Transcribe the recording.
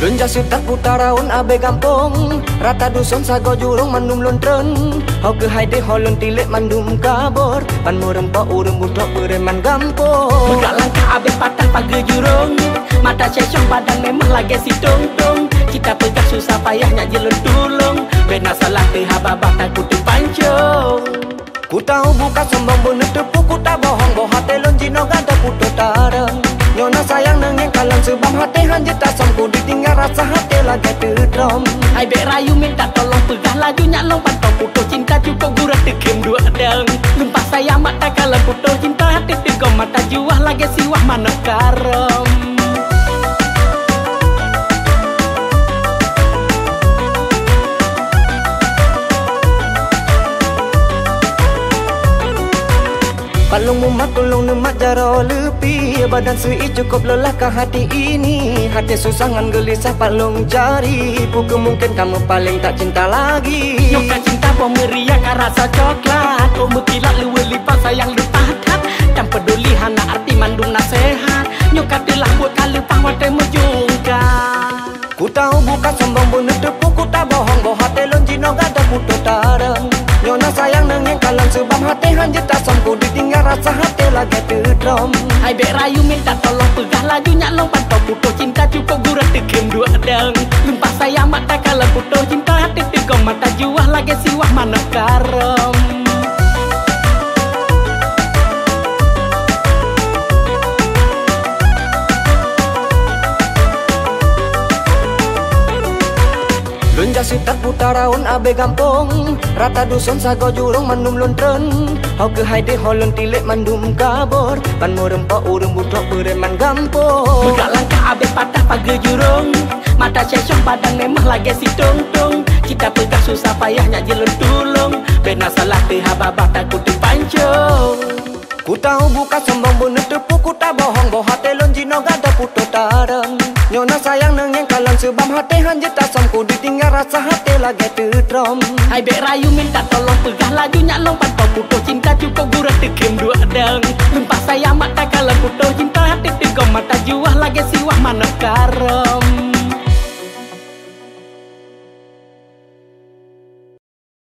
Lunja sutak putaraun abe gampong. Rata dusun sago jurung mandum lontren Hau ke haide holon tilik mandum kabor. Pan murem pa urem butok bereman gampong. Budak langkah abe patah pagi jurung. Mata cecong badan memang lagi si tong tong Kita pegang susah payahnya jelun tulung Bena salah tehababah takut dipancung Ku tahu buka sombong bener tepuk ku tak bohong Boh hati lon jino gada puto tarang. Nyona sayang nengeng kalang sebab hati hanje tak lagi terdrom Hai bek rayu minta tolong pegah laju nyak lompat Kau puto cinta cukup gurah tekem dua deng Lumpah sayang mata kalau puto cinta hati tegom mata juah lagi siwah mana karom Palung mumat tulung nemat jaro lepi. Badan sui cukup lelah ke hati ini? Hati susangan gelisah palung cari Buku mungkin kamu paling tak cinta lagi. Nyoka cinta bom meriah kan rasa coklat. Kau mutilat luwe lipat sayang lupa tak Dan peduli hana arti mandung nasihat Nyoka telah buat kali pahwa temu juga Ku tahu bukan sombong bener tepuk ku tak bohong. Boh hati lon jino gada puto tarang Nyona sayang nengeng kalang sebab hati hanje tak ditinggal rasa hati lagi terdrom Hai bek rayu minta tolong pegah laju nyak lompat Kau puto cinta cukup gurah tekem dua deng Lumpah sayang mata kalau puto cinta hati tegom mata juah lagi siwah mana karom Lunja sitat putaraun abe gampong. Rata dusun sago jurung mandum lontren Hau ke haide holon tilik mandum kabor. Pan murem pa urem butok bereman gampong. Budak langkah abe patah pagi jurung. Mata cecong badan memang lagi si tung tung Kita pegang susah payahnya jelun tulung rasa hati lagi terdrom Hai bek rayu minta tolong pegah laju nyak lompat Kau puto cinta cukup gurah tekem dua deng Lumpah sayang mata kalau puto cinta hati tegom mata juah lagi siwah mana karom